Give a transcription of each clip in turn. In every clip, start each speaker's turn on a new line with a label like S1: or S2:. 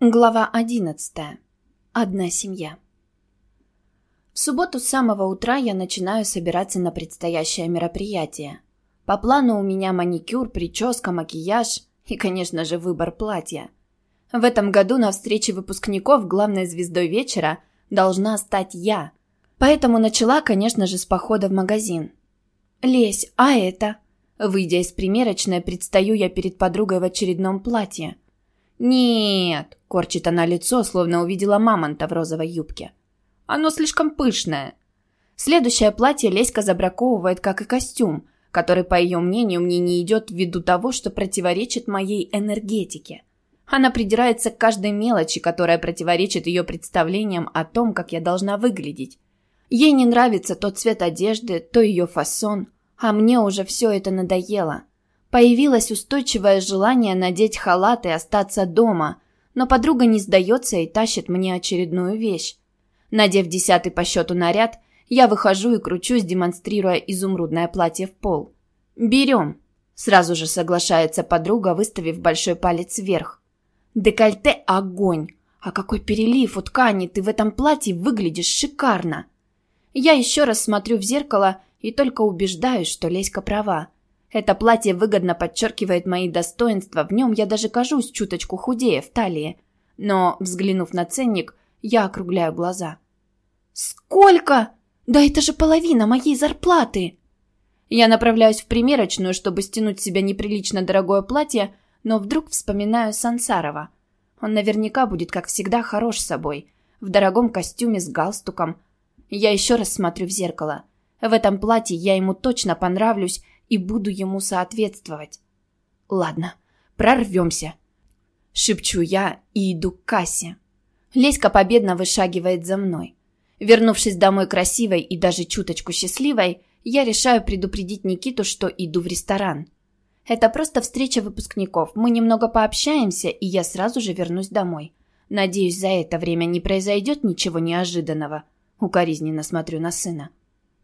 S1: Глава одиннадцатая. Одна семья. В субботу с самого утра я начинаю собираться на предстоящее мероприятие. По плану у меня маникюр, прическа, макияж и, конечно же, выбор платья. В этом году на встрече выпускников главной звездой вечера должна стать я. Поэтому начала, конечно же, с похода в магазин. «Лесь, а это?» Выйдя из примерочной, предстаю я перед подругой в очередном платье – «Нет», – корчит она лицо, словно увидела мамонта в розовой юбке. «Оно слишком пышное». Следующее платье Леська забраковывает, как и костюм, который, по ее мнению, мне не идет ввиду того, что противоречит моей энергетике. Она придирается к каждой мелочи, которая противоречит ее представлениям о том, как я должна выглядеть. Ей не нравится тот цвет одежды, то ее фасон, а мне уже все это надоело. Появилось устойчивое желание надеть халат и остаться дома, но подруга не сдается и тащит мне очередную вещь. Надев десятый по счету наряд, я выхожу и кручусь, демонстрируя изумрудное платье в пол. «Берем», – сразу же соглашается подруга, выставив большой палец вверх. «Декольте – огонь! А какой перелив у ткани, ты в этом платье выглядишь шикарно!» Я еще раз смотрю в зеркало и только убеждаюсь, что Леська права – это платье выгодно подчеркивает мои достоинства, в нем я даже кажусь чуточку худее в талии. Но, взглянув на ценник, я округляю глаза. «Сколько? Да это же половина моей зарплаты!» Я направляюсь в примерочную, чтобы стянуть с себя неприлично дорогое платье, но вдруг вспоминаю Сансарова. Он наверняка будет, как всегда, хорош собой. В дорогом костюме с галстуком. Я еще раз смотрю в зеркало. В этом платье я ему точно понравлюсь, и буду ему соответствовать. Ладно, прорвемся. Шепчу я и иду к кассе. Леська победно вышагивает за мной. Вернувшись домой красивой и даже чуточку счастливой, я решаю предупредить Никиту, что иду в ресторан. Это просто встреча выпускников. Мы немного пообщаемся, и я сразу же вернусь домой. Надеюсь, за это время не произойдет ничего неожиданного. Укоризненно смотрю на сына.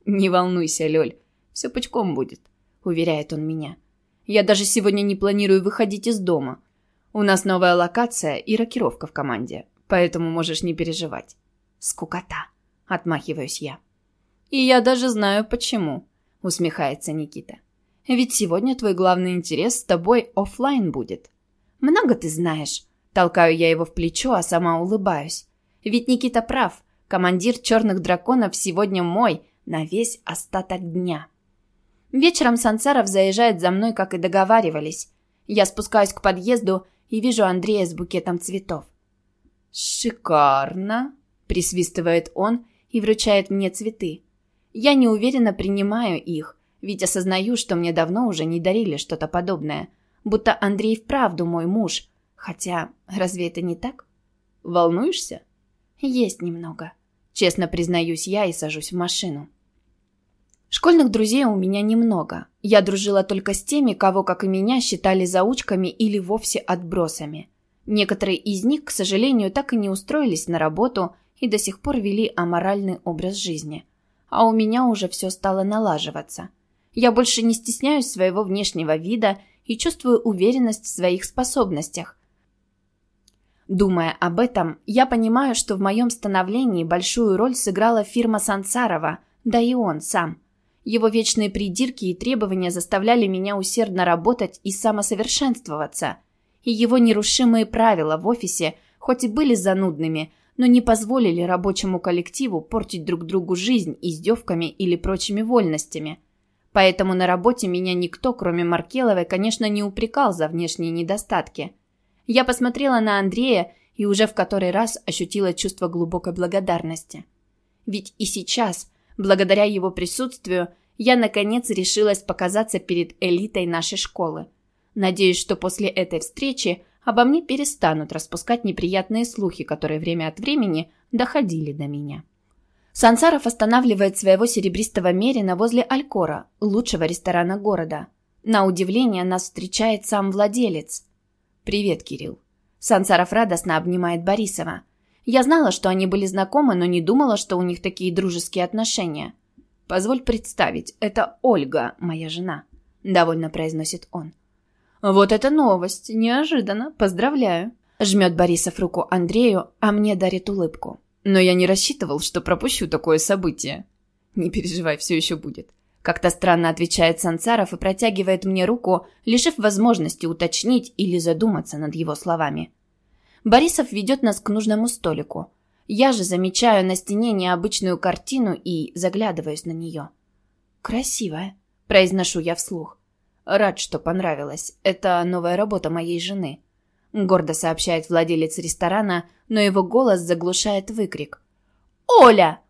S1: Не волнуйся, Лёль, все пучком будет уверяет он меня. Я даже сегодня не планирую выходить из дома. У нас новая локация и рокировка в команде, поэтому можешь не переживать. Скукота, отмахиваюсь я. И я даже знаю почему, усмехается Никита. Ведь сегодня твой главный интерес с тобой офлайн будет. Много ты знаешь. Толкаю я его в плечо, а сама улыбаюсь. Ведь Никита прав. Командир черных драконов сегодня мой на весь остаток дня. Вечером Сансаров заезжает за мной, как и договаривались. Я спускаюсь к подъезду и вижу Андрея с букетом цветов. «Шикарно!» – присвистывает он и вручает мне цветы. Я неуверенно принимаю их, ведь осознаю, что мне давно уже не дарили что-то подобное. Будто Андрей вправду мой муж. Хотя, разве это не так? Волнуешься? Есть немного. Честно признаюсь я и сажусь в машину. Школьных друзей у меня немного. Я дружила только с теми, кого, как и меня, считали заучками или вовсе отбросами. Некоторые из них, к сожалению, так и не устроились на работу и до сих пор вели аморальный образ жизни. А у меня уже все стало налаживаться. Я больше не стесняюсь своего внешнего вида и чувствую уверенность в своих способностях. Думая об этом, я понимаю, что в моем становлении большую роль сыграла фирма Сансарова, да и он сам – его вечные придирки и требования заставляли меня усердно работать и самосовершенствоваться. И его нерушимые правила в офисе, хоть и были занудными, но не позволили рабочему коллективу портить друг другу жизнь издевками или прочими вольностями. Поэтому на работе меня никто, кроме Маркеловой, конечно, не упрекал за внешние недостатки. Я посмотрела на Андрея и уже в который раз ощутила чувство глубокой благодарности. Ведь и сейчас – Благодаря его присутствию я, наконец, решилась показаться перед элитой нашей школы. Надеюсь, что после этой встречи обо мне перестанут распускать неприятные слухи, которые время от времени доходили до меня. Сансаров останавливает своего серебристого мерина возле Алькора, лучшего ресторана города. На удивление нас встречает сам владелец. «Привет, Кирилл». Сансаров радостно обнимает Борисова. Я знала, что они были знакомы, но не думала, что у них такие дружеские отношения. «Позволь представить, это Ольга, моя жена», — довольно произносит он. «Вот это новость! Неожиданно! Поздравляю!» Жмет Борисов руку Андрею, а мне дарит улыбку. Но я не рассчитывал, что пропущу такое событие. Не переживай, все еще будет. Как-то странно отвечает Сансаров и протягивает мне руку, лишив возможности уточнить или задуматься над его словами. Борисов ведет нас к нужному столику. Я же замечаю на стене необычную картину и заглядываюсь на нее. «Красивая», – произношу я вслух. «Рад, что понравилось. Это новая работа моей жены», – гордо сообщает владелец ресторана, но его голос заглушает выкрик. «Оля!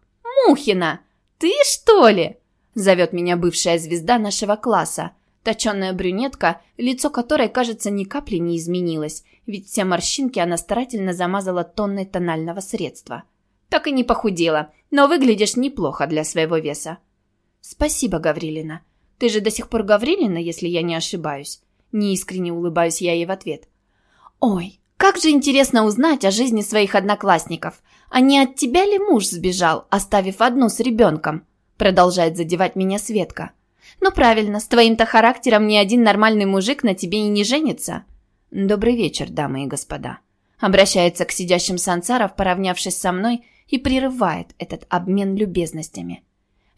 S1: Мухина! Ты что ли?» – зовет меня бывшая звезда нашего класса – Точеная брюнетка, лицо которой, кажется, ни капли не изменилось, ведь все морщинки она старательно замазала тонной тонального средства. Так и не похудела, но выглядишь неплохо для своего веса. Спасибо, Гаврилина. Ты же до сих пор Гаврилина, если я не ошибаюсь. Неискренне улыбаюсь я ей в ответ. Ой, как же интересно узнать о жизни своих одноклассников. А не от тебя ли муж сбежал, оставив одну с ребенком? Продолжает задевать меня Светка. «Ну правильно, с твоим-то характером ни один нормальный мужик на тебе и не женится». «Добрый вечер, дамы и господа». Обращается к сидящим Сансаров, поравнявшись со мной, и прерывает этот обмен любезностями.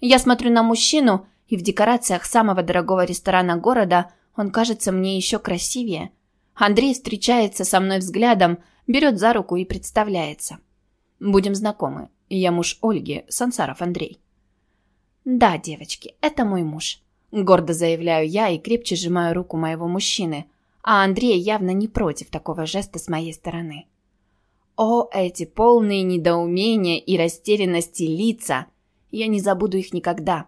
S1: Я смотрю на мужчину, и в декорациях самого дорогого ресторана города он кажется мне еще красивее. Андрей встречается со мной взглядом, берет за руку и представляется. Будем знакомы. Я муж Ольги, Сансаров Андрей. Да, девочки, это мой муж. Гордо заявляю я и крепче сжимаю руку моего мужчины, а Андрей явно не против такого жеста с моей стороны. О, эти полные недоумения и растерянности лица! Я не забуду их никогда.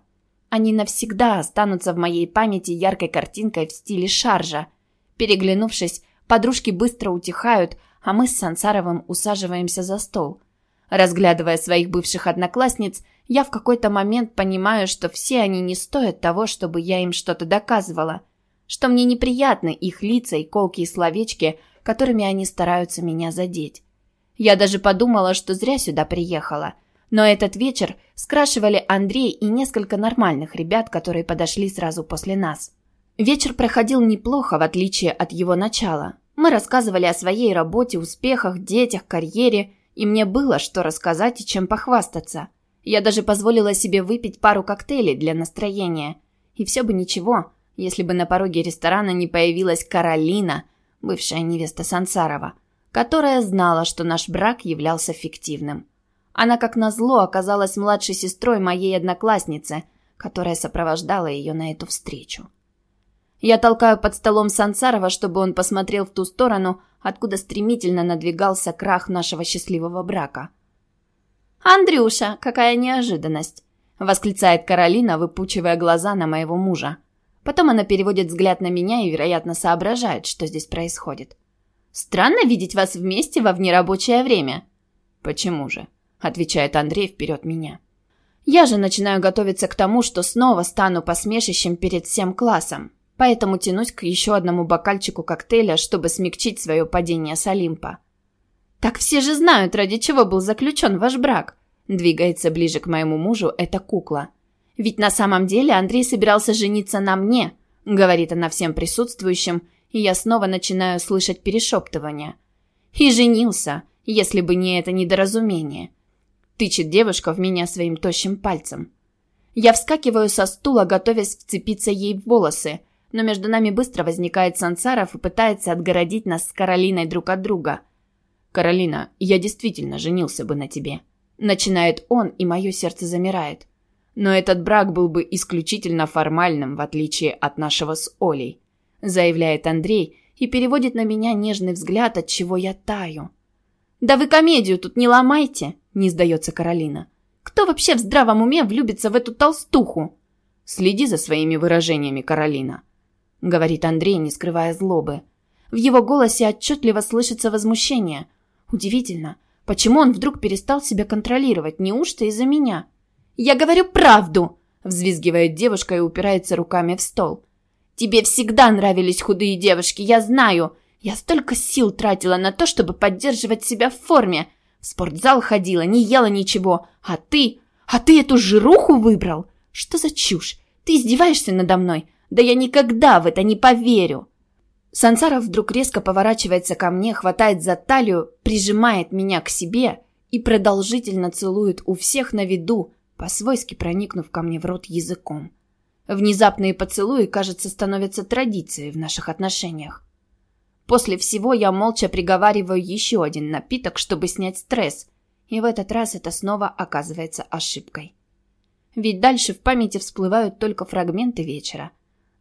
S1: Они навсегда останутся в моей памяти яркой картинкой в стиле шаржа. Переглянувшись, подружки быстро утихают, а мы с Сансаровым усаживаемся за стол. Разглядывая своих бывших одноклассниц, я в какой-то момент понимаю, что все они не стоят того, чтобы я им что-то доказывала, что мне неприятны их лица и колкие словечки, которыми они стараются меня задеть. Я даже подумала, что зря сюда приехала. Но этот вечер скрашивали Андрей и несколько нормальных ребят, которые подошли сразу после нас. Вечер проходил неплохо, в отличие от его начала. Мы рассказывали о своей работе, успехах, детях, карьере, и мне было что рассказать и чем похвастаться. Я даже позволила себе выпить пару коктейлей для настроения. И все бы ничего, если бы на пороге ресторана не появилась Каролина, бывшая невеста Сансарова, которая знала, что наш брак являлся фиктивным. Она, как назло, оказалась младшей сестрой моей одноклассницы, которая сопровождала ее на эту встречу. Я толкаю под столом Сансарова, чтобы он посмотрел в ту сторону, откуда стремительно надвигался крах нашего счастливого брака – «Андрюша, какая неожиданность!» — восклицает Каролина, выпучивая глаза на моего мужа. Потом она переводит взгляд на меня и, вероятно, соображает, что здесь происходит. «Странно видеть вас вместе во внерабочее время». «Почему же?» — отвечает Андрей вперед меня. Я же начинаю готовиться к тому, что снова стану посмешищем перед всем классом, поэтому тянусь к еще одному бокальчику коктейля, чтобы смягчить свое падение с Олимпа. «Так все же знают, ради чего был заключен ваш брак», двигается ближе к моему мужу эта кукла. «Ведь на самом деле Андрей собирался жениться на мне», говорит она всем присутствующим, и я снова начинаю слышать перешептывания. «И женился, если бы не это недоразумение», тычет девушка в меня своим тощим пальцем. Я вскакиваю со стула, готовясь вцепиться ей в волосы, но между нами быстро возникает Сансаров и пытается отгородить нас с Каролиной друг от друга. «Каролина, я действительно женился бы на тебе». Начинает он, и мое сердце замирает. Но этот брак был бы исключительно формальным, в отличие от нашего с Олей. Заявляет Андрей и переводит на меня нежный взгляд, от чего я таю. «Да вы комедию тут не ломайте!» – не сдается Каролина. «Кто вообще в здравом уме влюбится в эту толстуху?» «Следи за своими выражениями, Каролина», – говорит Андрей, не скрывая злобы. В его голосе отчетливо слышится возмущение – Удивительно, почему он вдруг перестал себя контролировать? Неужто из-за меня? «Я говорю правду!» – взвизгивает девушка и упирается руками в стол. «Тебе всегда нравились худые девушки, я знаю. Я столько сил тратила на то, чтобы поддерживать себя в форме. В спортзал ходила, не ела ничего. А ты... А ты эту жируху выбрал? Что за чушь? Ты издеваешься надо мной? Да я никогда в это не поверю!» Сансаров вдруг резко поворачивается ко мне, хватает за талию, прижимает меня к себе и продолжительно целует у всех на виду, по-свойски проникнув ко мне в рот языком. Внезапные поцелуи, кажется, становятся традицией в наших отношениях. После всего я молча приговариваю еще один напиток, чтобы снять стресс, и в этот раз это снова оказывается ошибкой. Ведь дальше в памяти всплывают только фрагменты вечера.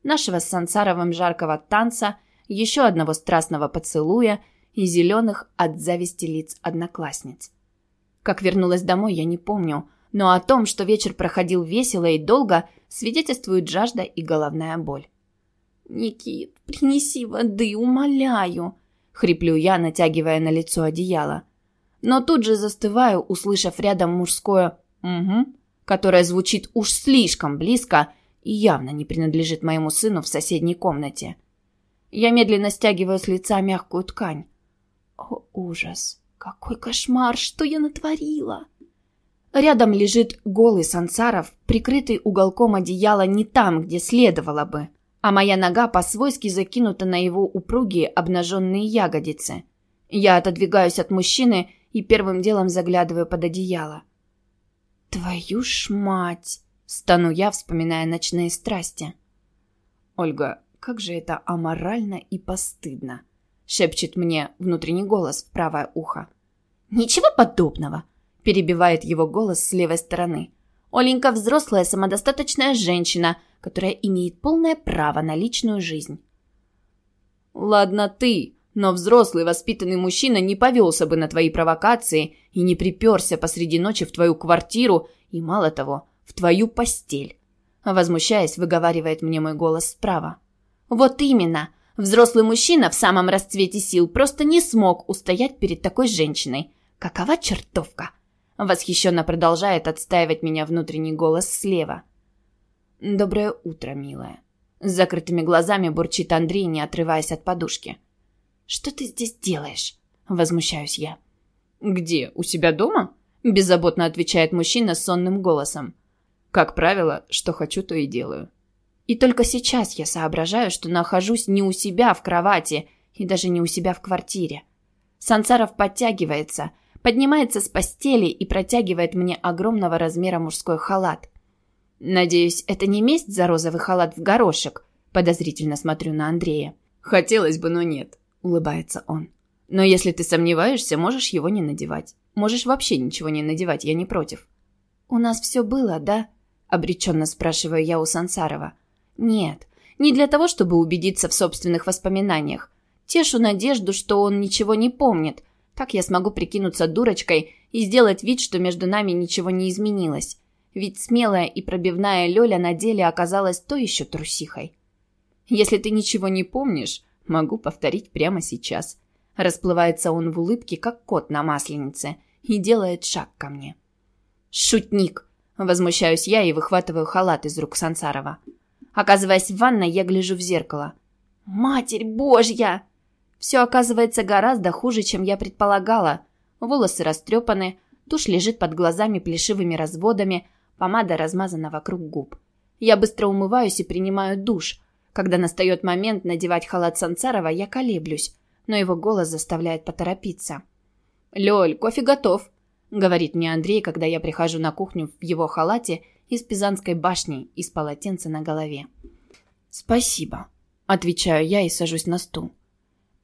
S1: Нашего с Сансаровым жаркого танца, еще одного страстного поцелуя и зеленых от зависти лиц одноклассниц. Как вернулась домой, я не помню, но о том, что вечер проходил весело и долго, свидетельствуют жажда и головная боль. «Никит, принеси воды, умоляю!» — хриплю я, натягивая на лицо одеяло. Но тут же застываю, услышав рядом мужское «угу», которое звучит уж слишком близко явно не принадлежит моему сыну в соседней комнате. Я медленно стягиваю с лица мягкую ткань. О, ужас! Какой кошмар! Что я натворила? Рядом лежит голый Сансаров, прикрытый уголком одеяла не там, где следовало бы а моя нога по-свойски закинута на его упругие обнаженные ягодицы. Я отодвигаюсь от мужчины и первым делом заглядываю под одеяло. «Твою ж мать!» — стану я, вспоминая ночные страсти. «Ольга, как же это аморально и постыдно!» — шепчет мне внутренний голос в правое ухо. «Ничего подобного!» — перебивает его голос с левой стороны. «Оленька взрослая самодостаточная женщина, которая имеет полное право на личную жизнь. «Ладно ты, но взрослый воспитанный мужчина не повелся бы на твои провокации и не приперся посреди ночи в твою квартиру и, мало того, в твою постель». Возмущаясь, выговаривает мне мой голос справа. «Вот именно!» Взрослый мужчина в самом расцвете сил просто не смог устоять перед такой женщиной. Какова чертовка? Восхищенно продолжает отстаивать меня внутренний голос слева. «Доброе утро, милая». С закрытыми глазами бурчит Андрей, не отрываясь от подушки. «Что ты здесь делаешь?» Возмущаюсь я. «Где? У себя дома?» Беззаботно отвечает мужчина сонным голосом. «Как правило, что хочу, то и делаю». И только сейчас я соображаю, что нахожусь не у себя в кровати и даже не у себя в квартире. Сансаров подтягивается, поднимается с постели и протягивает мне огромного размера мужской халат. «Надеюсь, это не месть за розовый халат в горошек?» Подозрительно смотрю на Андрея. «Хотелось бы, но нет», — улыбается он. «Но если ты сомневаешься, можешь его не надевать. Можешь вообще ничего не надевать, я не против». «У нас все было, да?» — обреченно спрашиваю я у Сансарова. «Нет, не для того, чтобы убедиться в собственных воспоминаниях. Тешу надежду, что он ничего не помнит. Так я смогу прикинуться дурочкой и сделать вид, что между нами ничего не изменилось ведь смелая и пробивная Лёля на деле оказалась то еще трусихой. «Если ты ничего не помнишь, могу повторить прямо сейчас». Расплывается он в улыбке, как кот на масленице, и делает шаг ко мне. «Шутник!» – возмущаюсь я и выхватываю халат из рук Сансарова. Оказываясь в ванной, я гляжу в зеркало. «Матерь Божья!» Все оказывается гораздо хуже, чем я предполагала. Волосы растрепаны, тушь лежит под глазами плешивыми разводами, Помада размазана вокруг губ. Я быстро умываюсь и принимаю душ. Когда настает момент надевать халат Сансарова, я колеблюсь, но его голос заставляет поторопиться. «Лёль, кофе готов», — говорит мне Андрей, когда я прихожу на кухню в его халате из Пизанской башни и с полотенца на голове. «Спасибо», — отвечаю я и сажусь на стул.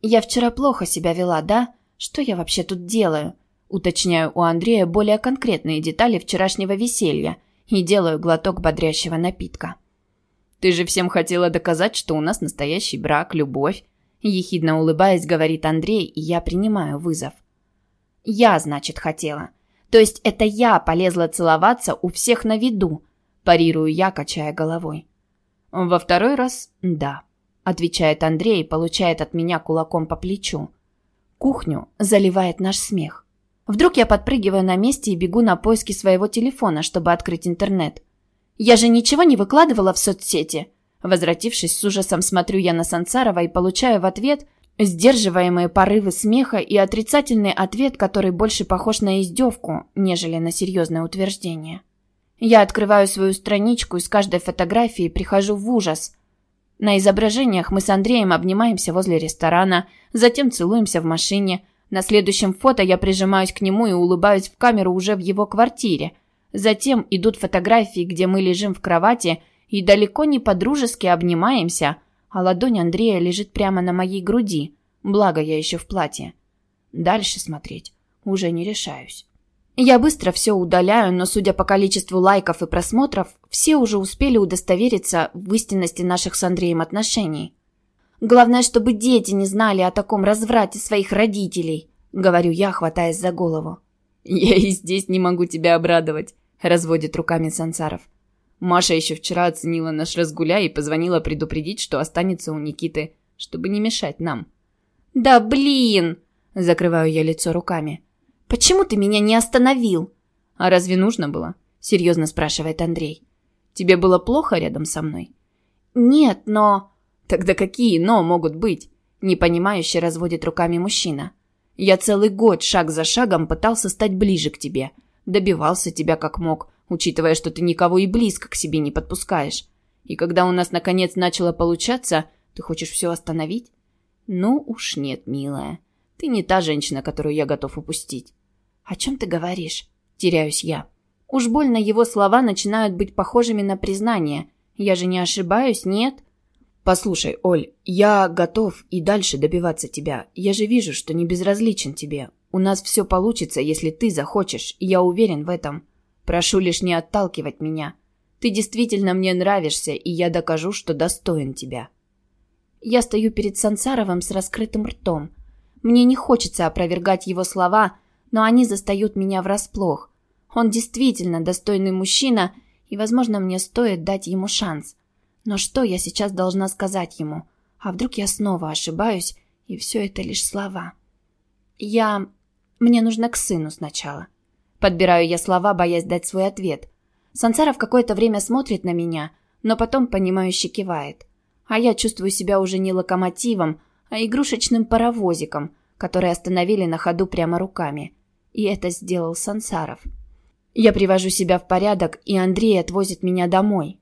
S1: «Я вчера плохо себя вела, да? Что я вообще тут делаю? Уточняю у Андрея более конкретные детали вчерашнего веселья и делаю глоток бодрящего напитка. «Ты же всем хотела доказать, что у нас настоящий брак, любовь», ехидно улыбаясь, говорит Андрей, и я принимаю вызов. «Я, значит, хотела. То есть это я полезла целоваться у всех на виду», парирую я, качая головой. «Во второй раз – да», – отвечает Андрей получает от меня кулаком по плечу. Кухню заливает наш смех. Вдруг я подпрыгиваю на месте и бегу на поиски своего телефона, чтобы открыть интернет. Я же ничего не выкладывала в соцсети. Возвратившись с ужасом, смотрю я на Сансарова и получаю в ответ сдерживаемые порывы смеха и отрицательный ответ, который больше похож на издевку, нежели на серьезное утверждение. Я открываю свою страничку и с каждой фотографией прихожу в ужас. На изображениях мы с Андреем обнимаемся возле ресторана, затем целуемся в машине. На следующем фото я прижимаюсь к нему и улыбаюсь в камеру уже в его квартире. Затем идут фотографии, где мы лежим в кровати и далеко не по-дружески обнимаемся, а ладонь Андрея лежит прямо на моей груди, благо я еще в платье. Дальше смотреть уже не решаюсь. Я быстро все удаляю, но, судя по количеству лайков и просмотров, все уже успели удостовериться в истинности наших с Андреем отношений. Главное, чтобы дети не знали о таком разврате своих родителей, говорю я, хватаясь за голову.
S2: Я и здесь не могу тебя обрадовать, разводит руками Сансаров. Маша еще вчера оценила наш разгуляй и позвонила предупредить, что останется у Никиты, чтобы не мешать нам.
S1: Да блин! Закрываю я лицо руками. Почему ты меня не остановил?
S2: А разве нужно было? Серьезно спрашивает Андрей. Тебе было плохо рядом со мной?
S1: Нет, но...
S2: Тогда какие «но» могут быть? Непонимающе разводит руками мужчина. Я целый год шаг за шагом пытался стать ближе к тебе. Добивался тебя как мог, учитывая, что ты никого и близко к себе не подпускаешь. И когда у нас наконец начало получаться, ты хочешь все остановить? Ну уж нет, милая. Ты не та женщина, которую я готов упустить.
S1: О чем ты говоришь? Теряюсь я. Уж больно его слова начинают быть похожими на признание. Я же не ошибаюсь, нет?
S2: Послушай, Оль, я готов и дальше добиваться тебя. Я же вижу, что не безразличен тебе. У нас все получится, если ты захочешь, и я уверен в этом. Прошу лишь не отталкивать меня. Ты действительно мне нравишься, и я докажу, что достоин тебя.
S1: Я стою перед Сансаровым с раскрытым ртом. Мне не хочется опровергать его слова, но они застают меня врасплох. Он действительно достойный мужчина, и, возможно, мне стоит дать ему шанс. Но что я сейчас должна сказать ему? А вдруг я снова ошибаюсь, и все это лишь слова? Я... Мне нужно к сыну сначала. Подбираю я слова, боясь дать свой ответ. Сансаров какое-то время смотрит на меня, но потом, понимающе кивает. А я чувствую себя уже не локомотивом, а игрушечным паровозиком, который остановили на ходу прямо руками. И это сделал Сансаров. Я привожу себя в порядок, и Андрей отвозит меня домой.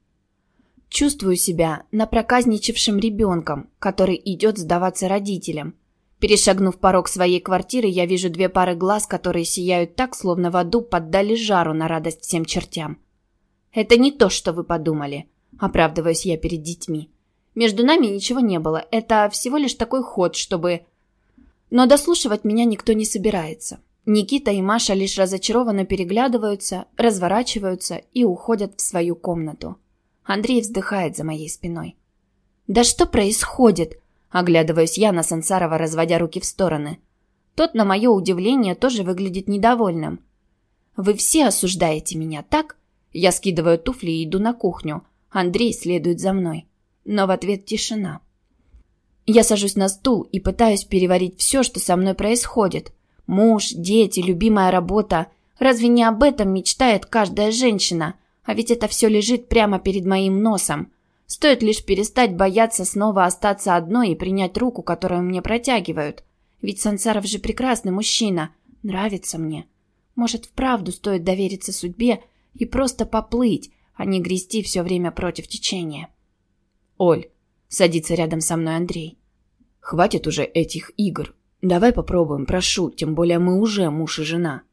S1: Чувствую себя напроказничавшим ребенком, который идет сдаваться родителям. Перешагнув порог своей квартиры, я вижу две пары глаз, которые сияют так, словно в аду поддали жару на радость всем чертям. «Это не то, что вы подумали», — оправдываюсь я перед детьми. Между нами ничего не было. Это всего лишь такой ход, чтобы... Но дослушивать меня никто не собирается. Никита и Маша лишь разочарованно переглядываются, разворачиваются и уходят в свою комнату. Андрей вздыхает за моей спиной. «Да что происходит?» Оглядываюсь я на Сансарова, разводя руки в стороны. Тот, на мое удивление, тоже выглядит недовольным. «Вы все осуждаете меня, так?» Я скидываю туфли и иду на кухню. Андрей следует за мной но в ответ тишина. Я сажусь на стул и пытаюсь переварить все, что со мной происходит. Муж, дети, любимая работа. Разве не об этом мечтает каждая женщина? А ведь это все лежит прямо перед моим носом. Стоит лишь перестать бояться снова остаться одной и принять руку, которую мне протягивают. Ведь Сансаров же прекрасный мужчина. Нравится мне. Может, вправду стоит довериться судьбе и просто поплыть, а не грести все время против течения.
S2: «Оль», — садится рядом со мной Андрей. «Хватит уже этих игр. Давай попробуем, прошу, тем более мы уже муж и жена».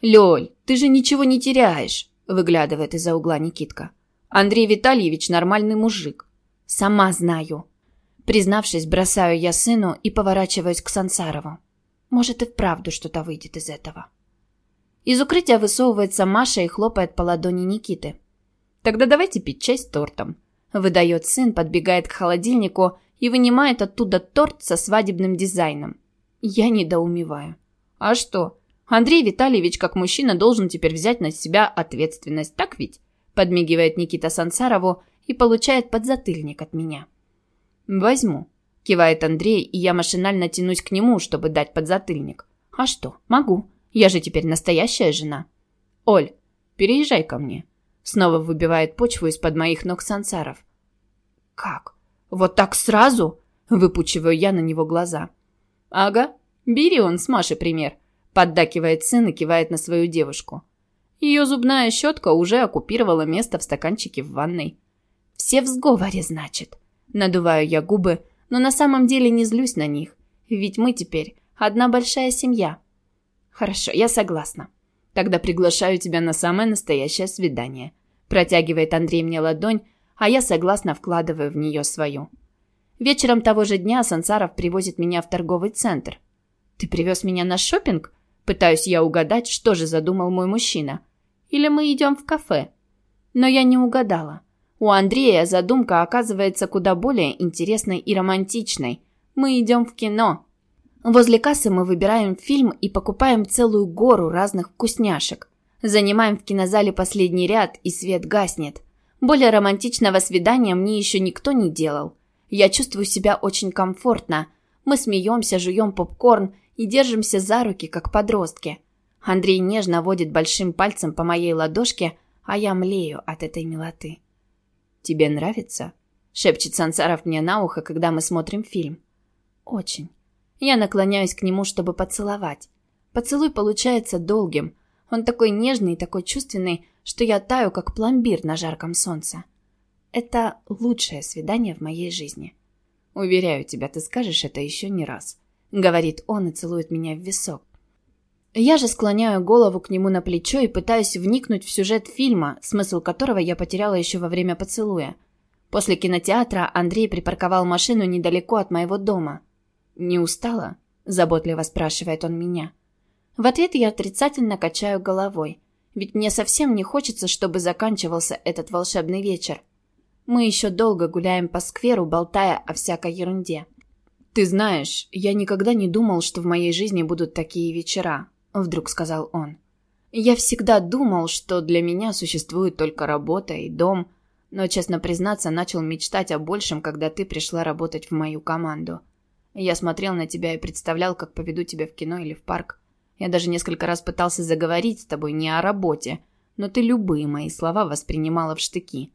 S1: «Лёль, ты же ничего не теряешь», — выглядывает из-за угла Никитка. «Андрей Витальевич нормальный мужик». «Сама знаю». Признавшись, бросаю я сыну и поворачиваюсь к Сансарову. Может, и вправду что-то выйдет из этого. Из укрытия высовывается Маша и хлопает по ладони Никиты. «Тогда давайте пить чай с тортом», Выдает сын, подбегает к холодильнику и вынимает оттуда торт со свадебным дизайном. Я недоумеваю. А что? Андрей Витальевич, как мужчина, должен теперь взять на себя ответственность, так ведь? Подмигивает Никита Сансарову и получает подзатыльник от меня. Возьму. Кивает Андрей, и я машинально тянусь к нему, чтобы дать подзатыльник. А что, могу. Я же теперь настоящая жена. Оль, переезжай ко мне. Снова выбивает почву из-под моих ног сансаров. «Как? Вот так сразу?» Выпучиваю я на него глаза. «Ага, бери он с Машей пример», поддакивает сын и кивает на свою девушку. Ее зубная щетка уже оккупировала место в стаканчике в ванной. «Все в сговоре, значит»,
S2: Надуваю я губы, но на самом деле не злюсь на них, ведь мы теперь одна большая семья. Хорошо, я согласна. Тогда приглашаю тебя на самое настоящее свидание. Протягивает Андрей мне ладонь, а я согласно вкладываю в нее свою. Вечером того же дня Сансаров привозит меня в торговый центр. Ты привез меня на шопинг? Пытаюсь я угадать, что же задумал мой мужчина. Или мы идем в кафе? Но я не угадала. У Андрея задумка оказывается куда более интересной и романтичной. Мы идем в кино. Возле кассы мы выбираем фильм и покупаем целую гору разных вкусняшек. Занимаем в кинозале последний ряд, и свет гаснет. Более романтичного свидания мне еще никто не делал. Я чувствую себя очень комфортно. Мы смеемся, жуем попкорн и держимся за руки, как подростки. Андрей нежно водит большим пальцем по моей ладошке, а я млею от этой милоты. «Тебе нравится?» — шепчет Сансаров мне на ухо, когда мы смотрим фильм. «Очень». Я наклоняюсь к нему, чтобы поцеловать. Поцелуй получается долгим. Он такой нежный и такой чувственный, что я таю, как пломбир на жарком солнце. Это лучшее свидание в моей жизни. Уверяю тебя, ты скажешь это еще не раз. Говорит он и целует меня в висок. Я же склоняю голову к нему на плечо и пытаюсь вникнуть в сюжет фильма, смысл которого я потеряла еще во время поцелуя. После кинотеатра Андрей припарковал машину недалеко от моего дома. «Не устала?» – заботливо спрашивает он меня. В ответ я отрицательно качаю головой, ведь мне совсем не хочется, чтобы заканчивался этот волшебный вечер. Мы еще долго гуляем по скверу, болтая о всякой ерунде. «Ты знаешь, я никогда не думал, что в моей жизни будут такие вечера», – вдруг сказал он. «Я всегда думал, что для меня существует только работа и дом, но, честно признаться, начал мечтать о большем, когда ты пришла работать в мою команду. Я смотрел на тебя и представлял, как поведу тебя в кино или в парк. Я даже несколько раз пытался заговорить с тобой не о работе, но ты любые мои слова воспринимала в штыки.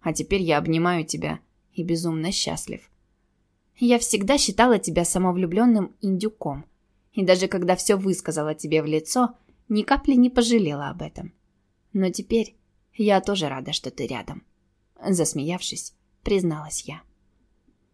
S2: А теперь я обнимаю тебя и безумно счастлив. Я всегда считала тебя самовлюбленным индюком. И даже когда все высказала тебе в лицо, ни капли не пожалела об этом. Но теперь я тоже рада, что ты рядом. Засмеявшись, призналась я.